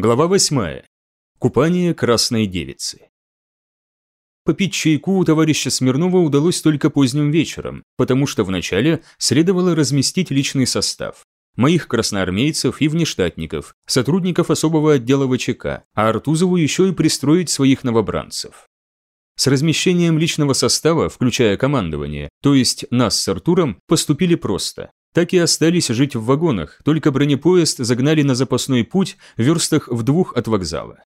Глава 8. Купание красной девицы. Попить чайку у товарища Смирнова удалось только поздним вечером, потому что вначале следовало разместить личный состав. Моих красноармейцев и внештатников, сотрудников особого отдела ВЧК, а Артузову еще и пристроить своих новобранцев. С размещением личного состава, включая командование, то есть нас с Артуром, поступили просто так и остались жить в вагонах, только бронепоезд загнали на запасной путь в верстах в двух от вокзала.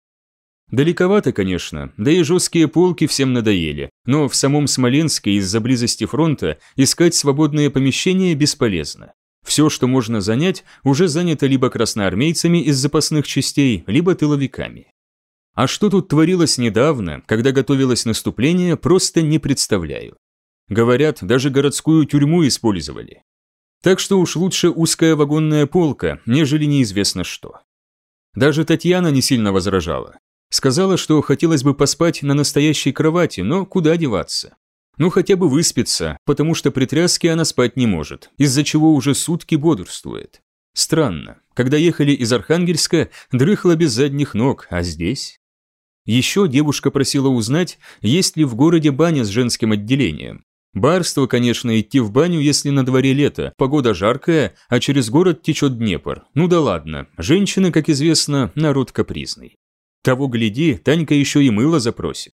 Далековато, конечно, да и жесткие полки всем надоели, но в самом Смоленске из-за близости фронта искать свободные помещения бесполезно. Все, что можно занять, уже занято либо красноармейцами из запасных частей, либо тыловиками. А что тут творилось недавно, когда готовилось наступление, просто не представляю. Говорят, даже городскую тюрьму использовали. Так что уж лучше узкая вагонная полка, нежели неизвестно что. Даже Татьяна не сильно возражала. Сказала, что хотелось бы поспать на настоящей кровати, но куда деваться. Ну хотя бы выспится, потому что при тряске она спать не может, из-за чего уже сутки бодрствует. Странно, когда ехали из Архангельска, дрыхла без задних ног, а здесь? Еще девушка просила узнать, есть ли в городе баня с женским отделением. Барство, конечно, идти в баню, если на дворе лето, погода жаркая, а через город течет Днепр. Ну да ладно, женщины, как известно, народ капризный. Того гляди, Танька еще и мыло запросит.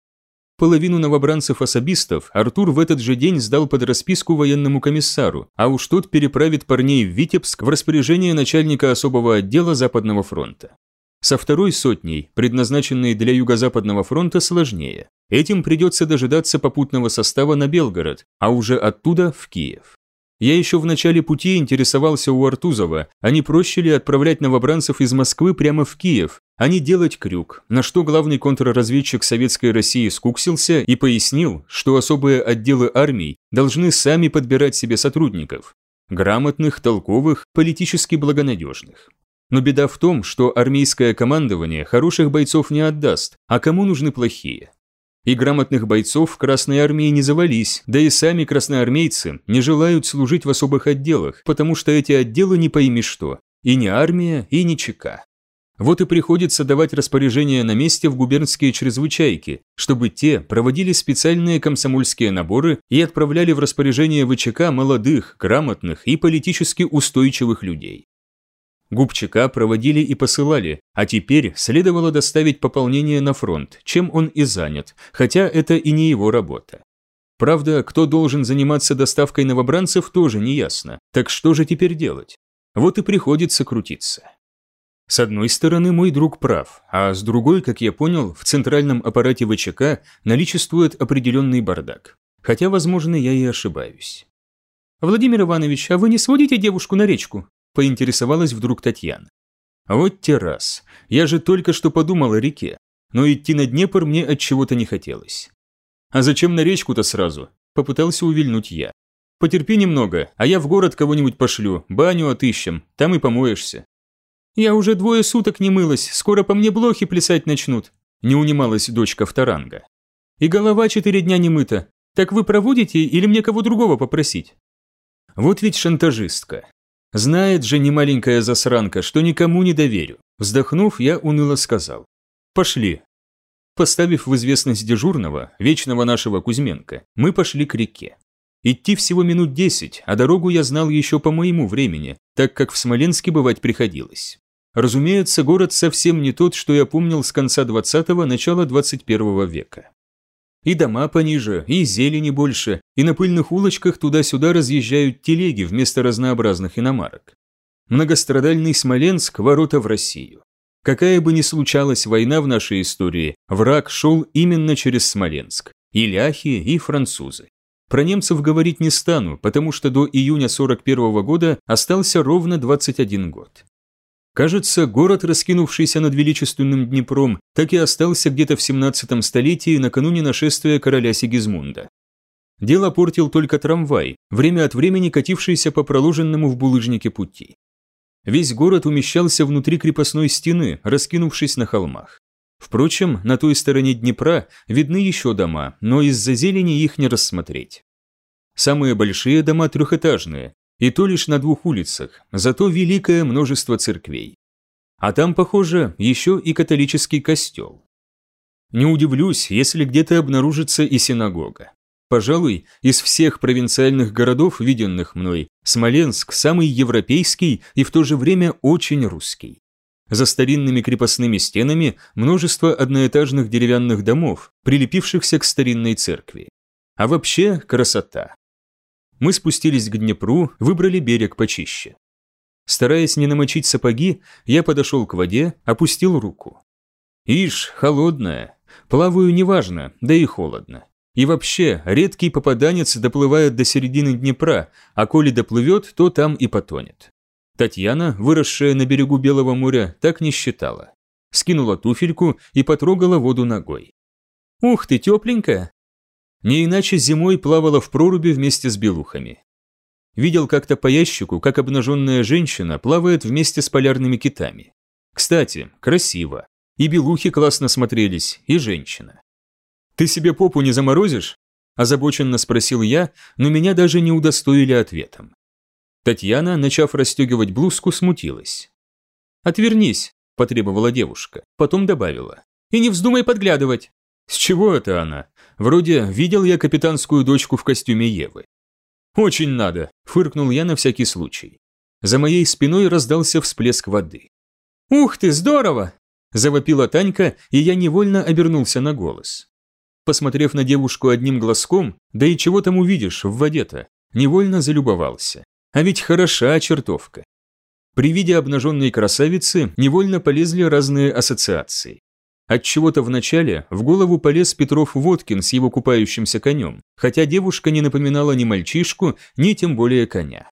Половину новобранцев-особистов Артур в этот же день сдал под расписку военному комиссару, а уж тот переправит парней в Витебск в распоряжение начальника особого отдела Западного фронта. Со второй сотней, предназначенной для Юго-Западного фронта, сложнее. Этим придется дожидаться попутного состава на Белгород, а уже оттуда в Киев. Я еще в начале пути интересовался у Артузова, а не проще ли отправлять новобранцев из Москвы прямо в Киев, а не делать крюк, на что главный контрразведчик Советской России скуксился и пояснил, что особые отделы армий должны сами подбирать себе сотрудников, грамотных, толковых, политически благонадежных. Но беда в том, что армейское командование хороших бойцов не отдаст, а кому нужны плохие? И грамотных бойцов в Красной армии не завались, да и сами красноармейцы не желают служить в особых отделах, потому что эти отделы не пойми что, и не армия, и не ЧК. Вот и приходится давать распоряжения на месте в губернские чрезвычайки, чтобы те проводили специальные комсомольские наборы и отправляли в распоряжение ВЧК молодых, грамотных и политически устойчивых людей. Губчика проводили и посылали, а теперь следовало доставить пополнение на фронт, чем он и занят, хотя это и не его работа. Правда, кто должен заниматься доставкой новобранцев, тоже не ясно. Так что же теперь делать? Вот и приходится крутиться. С одной стороны, мой друг прав, а с другой, как я понял, в центральном аппарате ВЧК наличествует определенный бардак. Хотя, возможно, я и ошибаюсь. «Владимир Иванович, а вы не сводите девушку на речку?» Поинтересовалась вдруг Татьяна. Вот те раз. Я же только что подумал о реке, но идти на Днепр мне от чего-то не хотелось. А зачем на речку-то сразу? Попытался увильнуть я. Потерпи немного, а я в город кого-нибудь пошлю, баню отыщем, там и помоешься. Я уже двое суток не мылась, скоро по мне блохи плясать начнут, не унималась дочка вторанга. И голова четыре дня не мыта. Так вы проводите или мне кого другого попросить? Вот ведь шантажистка. Знает же немаленькая засранка, что никому не доверю. Вздохнув, я уныло сказал. Пошли. Поставив в известность дежурного, вечного нашего Кузьменко, мы пошли к реке. Идти всего минут десять, а дорогу я знал еще по моему времени, так как в Смоленске бывать приходилось. Разумеется, город совсем не тот, что я помнил с конца 20-го, начала 21 века. И дома пониже, и зелени больше, и на пыльных улочках туда-сюда разъезжают телеги вместо разнообразных иномарок. Многострадальный Смоленск – ворота в Россию. Какая бы ни случалась война в нашей истории, враг шел именно через Смоленск. И ляхи, и французы. Про немцев говорить не стану, потому что до июня 41 -го года остался ровно 21 год. Кажется, город, раскинувшийся над величественным Днепром, так и остался где-то в 17 столетии накануне нашествия короля Сигизмунда. Дело портил только трамвай, время от времени катившийся по проложенному в булыжнике пути. Весь город умещался внутри крепостной стены, раскинувшись на холмах. Впрочем, на той стороне Днепра видны еще дома, но из-за зелени их не рассмотреть. Самые большие дома трехэтажные, и то лишь на двух улицах, зато великое множество церквей. А там, похоже, еще и католический костел. Не удивлюсь, если где-то обнаружится и синагога. Пожалуй, из всех провинциальных городов, виденных мной, Смоленск самый европейский и в то же время очень русский. За старинными крепостными стенами множество одноэтажных деревянных домов, прилепившихся к старинной церкви. А вообще красота. Мы спустились к Днепру, выбрали берег почище. Стараясь не намочить сапоги, я подошел к воде, опустил руку. Ишь, холодная. Плаваю неважно, да и холодно. И вообще, редкий попаданец доплывает до середины Днепра, а коли доплывет, то там и потонет. Татьяна, выросшая на берегу Белого моря, так не считала. Скинула туфельку и потрогала воду ногой. «Ух ты, тепленькая!» Не иначе зимой плавала в проруби вместе с белухами. Видел как-то по ящику, как обнаженная женщина плавает вместе с полярными китами. Кстати, красиво. И белухи классно смотрелись, и женщина. «Ты себе попу не заморозишь?» – озабоченно спросил я, но меня даже не удостоили ответом. Татьяна, начав расстегивать блузку, смутилась. «Отвернись», – потребовала девушка, потом добавила. «И не вздумай подглядывать». «С чего это она? Вроде видел я капитанскую дочку в костюме Евы». «Очень надо», – фыркнул я на всякий случай. За моей спиной раздался всплеск воды. «Ух ты, здорово!» – завопила Танька, и я невольно обернулся на голос. Посмотрев на девушку одним глазком, да и чего там увидишь в воде-то, невольно залюбовался. А ведь хороша чертовка. При виде обнаженной красавицы невольно полезли разные ассоциации. От чего-то вначале в голову полез Петров Водкин с его купающимся конем, хотя девушка не напоминала ни мальчишку, ни тем более коня.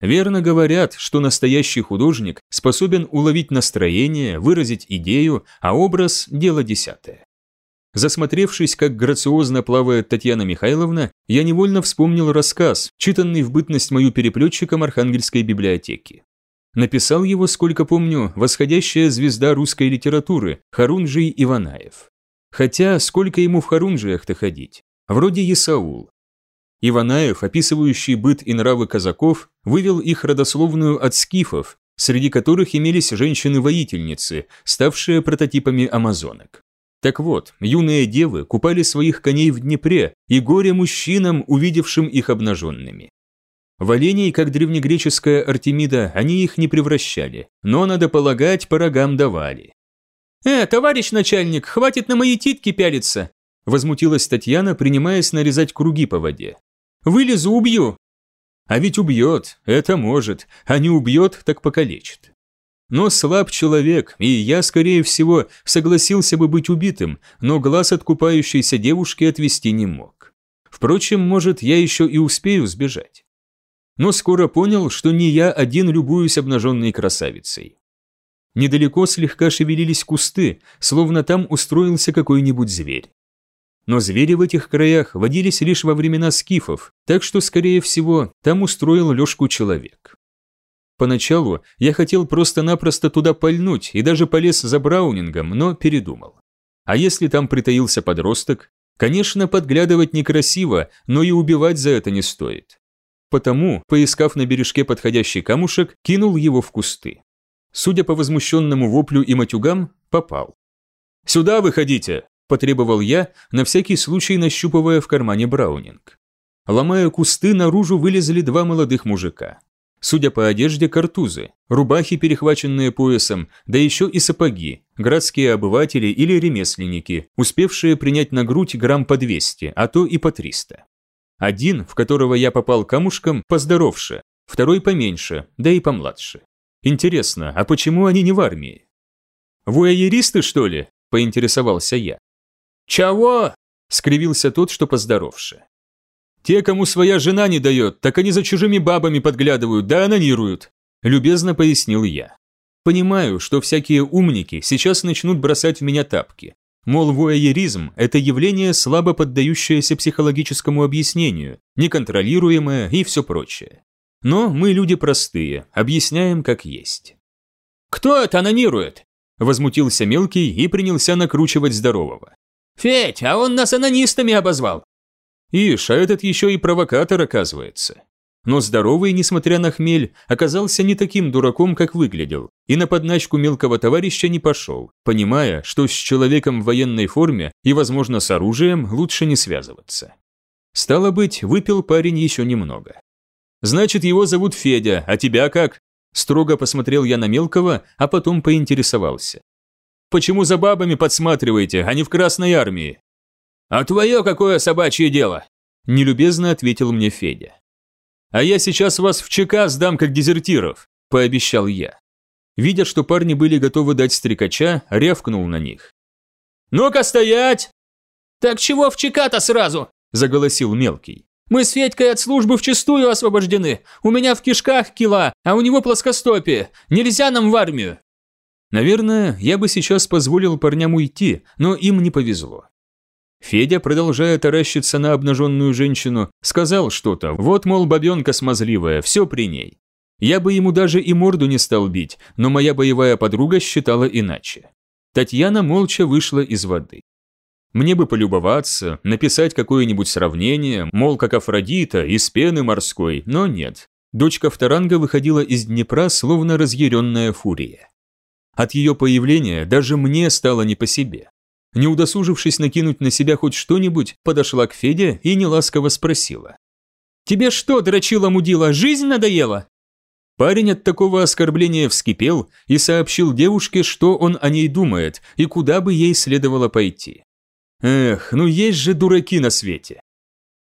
Верно говорят, что настоящий художник способен уловить настроение, выразить идею, а образ – дело десятое. Засмотревшись, как грациозно плавает Татьяна Михайловна, я невольно вспомнил рассказ, читанный в бытность мою переплетчиком Архангельской библиотеки. Написал его, сколько помню, восходящая звезда русской литературы Харунжий Иванаев. Хотя, сколько ему в Харунжиях-то ходить? Вроде Исаул. Иванаев, описывающий быт и нравы казаков, вывел их родословную от скифов, среди которых имелись женщины-воительницы, ставшие прототипами амазонок. Так вот, юные девы купали своих коней в Днепре, и горе мужчинам, увидевшим их обнаженными. В оленей, как древнегреческая Артемида, они их не превращали, но, надо полагать, по рогам давали. «Э, товарищ начальник, хватит на мои титки пялиться!» Возмутилась Татьяна, принимаясь нарезать круги по воде. «Вылезу, убью!» А ведь убьет, это может, а не убьет, так покалечит. Но слаб человек, и я, скорее всего, согласился бы быть убитым, но глаз от купающейся девушки отвести не мог. Впрочем, может, я еще и успею сбежать. Но скоро понял, что не я один любуюсь обнаженной красавицей. Недалеко слегка шевелились кусты, словно там устроился какой-нибудь зверь. Но звери в этих краях водились лишь во времена скифов, так что, скорее всего, там устроил лёжку человек. Поначалу я хотел просто-напросто туда пальнуть и даже полез за браунингом, но передумал. А если там притаился подросток? Конечно, подглядывать некрасиво, но и убивать за это не стоит. Потому, поискав на бережке подходящий камушек, кинул его в кусты. Судя по возмущенному воплю и матюгам, попал. «Сюда выходите!» – потребовал я, на всякий случай нащупывая в кармане браунинг. Ломая кусты, наружу вылезли два молодых мужика. Судя по одежде, картузы, рубахи, перехваченные поясом, да еще и сапоги, городские обыватели или ремесленники, успевшие принять на грудь грамм по 200, а то и по 300. Один, в которого я попал камушком, поздоровше, второй поменьше, да и помладше. Интересно, а почему они не в армии? «Вуайеристы, что ли?» – поинтересовался я. «Чего?» – скривился тот, что поздоровше. Те, кому своя жена не дает, так они за чужими бабами подглядывают, да анонируют», – любезно пояснил я. Понимаю, что всякие умники сейчас начнут бросать в меня тапки. Мол, вуайеризм – это явление, слабо поддающееся психологическому объяснению, неконтролируемое и все прочее. Но мы люди простые, объясняем как есть. «Кто это анонирует?» – возмутился мелкий и принялся накручивать здорового. «Федь, а он нас анонистами обозвал. Ишь, а этот еще и провокатор оказывается. Но здоровый, несмотря на хмель, оказался не таким дураком, как выглядел, и на подначку мелкого товарища не пошел, понимая, что с человеком в военной форме и, возможно, с оружием лучше не связываться. Стало быть, выпил парень еще немного. «Значит, его зовут Федя, а тебя как?» Строго посмотрел я на мелкого, а потом поинтересовался. «Почему за бабами подсматриваете, а не в Красной Армии?» «А твое какое собачье дело?» Нелюбезно ответил мне Федя. «А я сейчас вас в ЧК сдам как дезертиров», – пообещал я. Видя, что парни были готовы дать стрекача, рявкнул на них. «Ну-ка стоять!» «Так чего в ЧК-то сразу?» – заголосил мелкий. «Мы с Федькой от службы вчистую освобождены. У меня в кишках кила, а у него плоскостопие. Нельзя нам в армию». Наверное, я бы сейчас позволил парням уйти, но им не повезло. Федя, продолжая таращиться на обнаженную женщину, сказал что-то, вот, мол, бабенка смазливая, все при ней. Я бы ему даже и морду не стал бить, но моя боевая подруга считала иначе. Татьяна молча вышла из воды. Мне бы полюбоваться, написать какое-нибудь сравнение, мол, как Афродита, из пены морской, но нет. Дочка Вторанга выходила из Днепра, словно разъяренная фурия. От ее появления даже мне стало не по себе. Не удосужившись накинуть на себя хоть что-нибудь, подошла к Феде и неласково спросила. «Тебе что, дрочила мудила, жизнь надоела?» Парень от такого оскорбления вскипел и сообщил девушке, что он о ней думает и куда бы ей следовало пойти. Эх, ну есть же дураки на свете.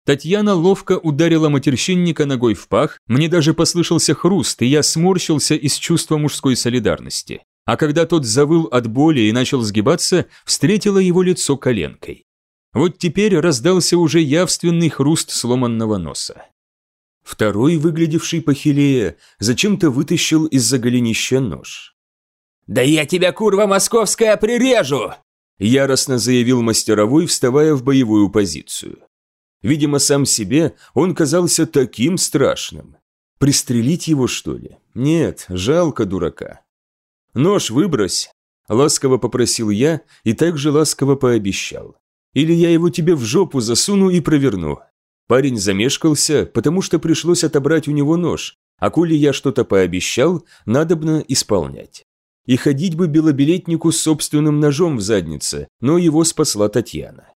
Татьяна ловко ударила матерщинника ногой в пах, мне даже послышался хруст, и я сморщился из чувства мужской солидарности а когда тот завыл от боли и начал сгибаться, встретила его лицо коленкой. Вот теперь раздался уже явственный хруст сломанного носа. Второй, выглядевший похилее, зачем-то вытащил из-за голенища нож. «Да я тебя, курва московская, прирежу!» Яростно заявил мастеровой, вставая в боевую позицию. Видимо, сам себе он казался таким страшным. Пристрелить его, что ли? Нет, жалко дурака. «Нож выбрось!» – ласково попросил я и также ласково пообещал. «Или я его тебе в жопу засуну и проверну». Парень замешкался, потому что пришлось отобрать у него нож, а коли я что-то пообещал, надобно исполнять. И ходить бы белобилетнику с собственным ножом в заднице, но его спасла Татьяна.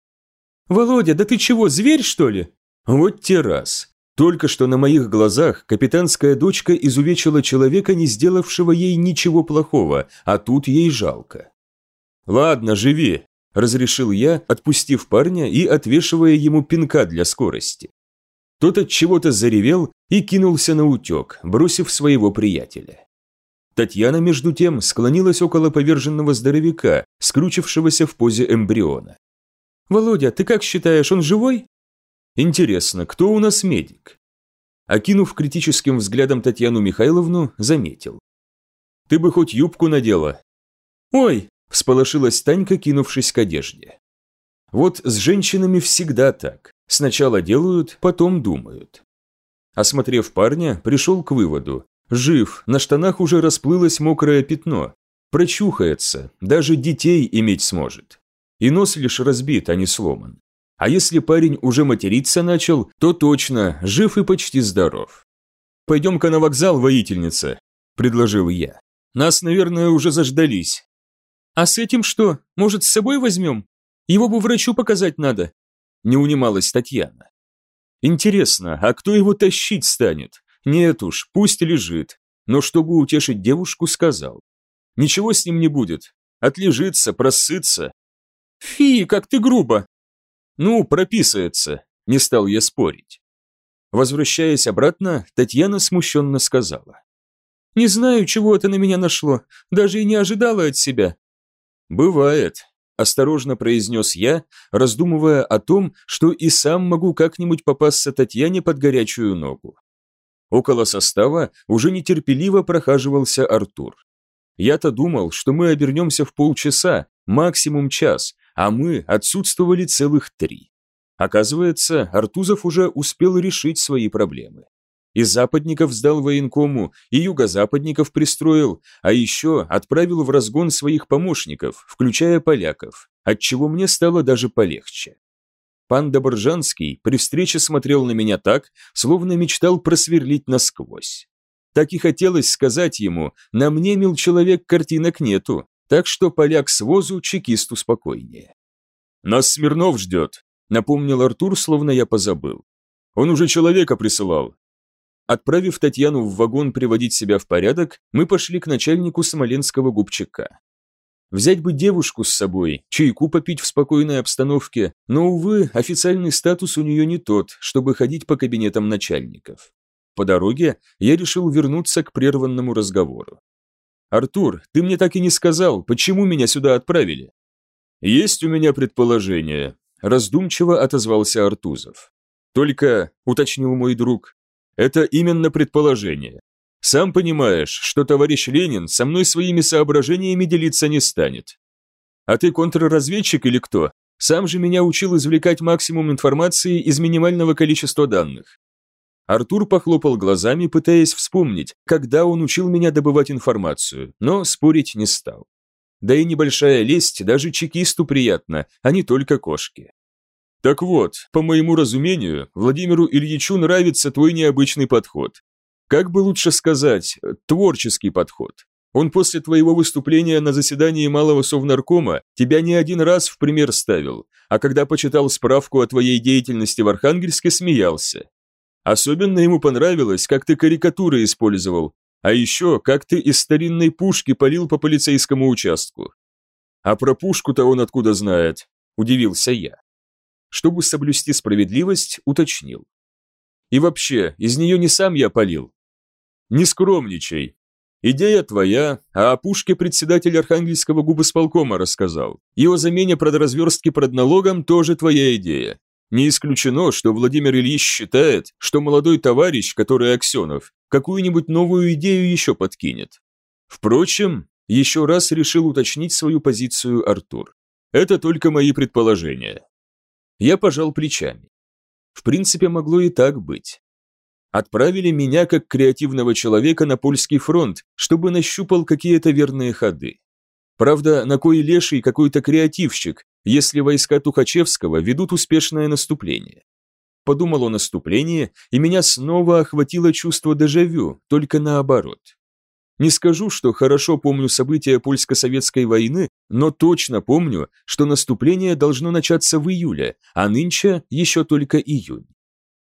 «Володя, да ты чего, зверь, что ли?» Вот те раз. Только что на моих глазах капитанская дочка изувечила человека, не сделавшего ей ничего плохого, а тут ей жалко. «Ладно, живи», – разрешил я, отпустив парня и отвешивая ему пинка для скорости. Тот от чего-то заревел и кинулся на утек, бросив своего приятеля. Татьяна, между тем, склонилась около поверженного здоровяка, скручившегося в позе эмбриона. «Володя, ты как считаешь, он живой?» Интересно, кто у нас медик? Окинув критическим взглядом Татьяну Михайловну, заметил. Ты бы хоть юбку надела. Ой, всполошилась Танька, кинувшись к одежде. Вот с женщинами всегда так. Сначала делают, потом думают. Осмотрев парня, пришел к выводу. Жив, на штанах уже расплылось мокрое пятно. Прочухается, даже детей иметь сможет. И нос лишь разбит, а не сломан. А если парень уже материться начал, то точно, жив и почти здоров. «Пойдем-ка на вокзал, воительница», – предложил я. «Нас, наверное, уже заждались». «А с этим что? Может, с собой возьмем? Его бы врачу показать надо», – не унималась Татьяна. «Интересно, а кто его тащить станет? Нет уж, пусть лежит». Но чтобы утешить девушку, сказал. «Ничего с ним не будет. Отлежится, просытся». «Фи, как ты грубо!» Ну, прописывается, не стал я спорить. Возвращаясь обратно, Татьяна смущенно сказала. «Не знаю, чего это на меня нашло, даже и не ожидала от себя». «Бывает», – осторожно произнес я, раздумывая о том, что и сам могу как-нибудь попасться Татьяне под горячую ногу. Около состава уже нетерпеливо прохаживался Артур. Я-то думал, что мы обернемся в полчаса, максимум час, а мы отсутствовали целых три. Оказывается, Артузов уже успел решить свои проблемы. И западников сдал военкому, и югозападников пристроил, а еще отправил в разгон своих помощников, включая поляков, отчего мне стало даже полегче. Пан Добржанский при встрече смотрел на меня так, словно мечтал просверлить насквозь. Так и хотелось сказать ему, на мне, мил человек, картинок нету, так что поляк с возу, чекисту спокойнее. «Нас Смирнов ждет», — напомнил Артур, словно я позабыл. «Он уже человека присылал». Отправив Татьяну в вагон приводить себя в порядок, мы пошли к начальнику Смоленского губчака. Взять бы девушку с собой, чайку попить в спокойной обстановке, но, увы, официальный статус у нее не тот, чтобы ходить по кабинетам начальников. По дороге я решил вернуться к прерванному разговору. «Артур, ты мне так и не сказал, почему меня сюда отправили?» «Есть у меня предположение», – раздумчиво отозвался Артузов. «Только», – уточнил мой друг, – «это именно предположение. Сам понимаешь, что товарищ Ленин со мной своими соображениями делиться не станет. А ты контрразведчик или кто? Сам же меня учил извлекать максимум информации из минимального количества данных. Артур похлопал глазами, пытаясь вспомнить, когда он учил меня добывать информацию, но спорить не стал. Да и небольшая лесть даже чекисту приятна, а не только кошке. Так вот, по моему разумению, Владимиру Ильичу нравится твой необычный подход. Как бы лучше сказать, творческий подход. Он после твоего выступления на заседании Малого Совнаркома тебя не один раз в пример ставил, а когда почитал справку о твоей деятельности в Архангельске, смеялся. Особенно ему понравилось, как ты карикатуры использовал, а еще, как ты из старинной пушки полил по полицейскому участку. А про пушку-то он откуда знает, удивился я. Чтобы соблюсти справедливость, уточнил. И вообще, из нее не сам я полил, не скромничай. Идея твоя, а о пушке председатель Архангельского губосполкома рассказал. И о замене продразверстки продналогом тоже твоя идея. Не исключено, что Владимир Ильич считает, что молодой товарищ, который Аксенов, какую-нибудь новую идею еще подкинет. Впрочем, еще раз решил уточнить свою позицию Артур. Это только мои предположения. Я пожал плечами. В принципе, могло и так быть. Отправили меня как креативного человека на польский фронт, чтобы нащупал какие-то верные ходы. Правда, на кой леший какой-то креативщик, если войска Тухачевского ведут успешное наступление? Подумал о наступлении, и меня снова охватило чувство дежавю, только наоборот. Не скажу, что хорошо помню события польско-советской войны, но точно помню, что наступление должно начаться в июле, а нынче еще только июнь.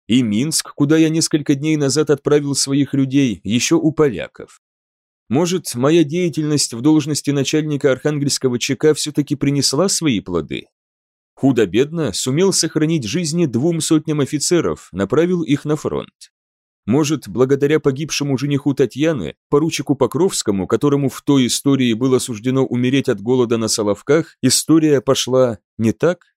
И Минск, куда я несколько дней назад отправил своих людей, еще у поляков. Может, моя деятельность в должности начальника Архангельского ЧК все-таки принесла свои плоды? Худо-бедно сумел сохранить жизни двум сотням офицеров, направил их на фронт. Может, благодаря погибшему жениху Татьяны, поручику Покровскому, которому в той истории было суждено умереть от голода на Соловках, история пошла не так?